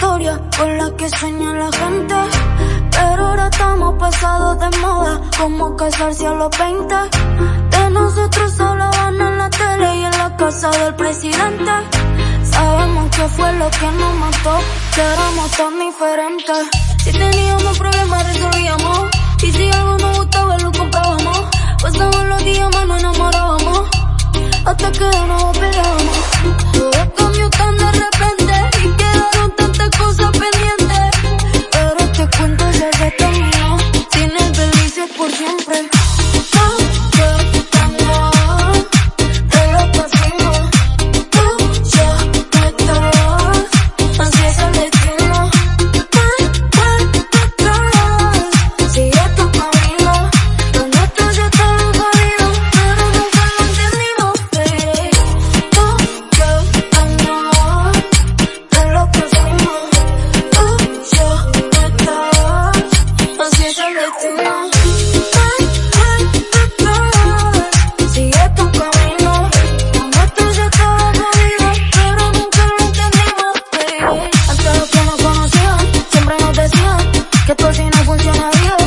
con la que sueña la gente. Pero ahora estamos pasados de moda, como casarse a los 20. De nosotros hablaban en la tele y en la casa del presidente. Sabemos que fue lo que nos mató, que éramos tan diferentes. Si teníamos Cause you're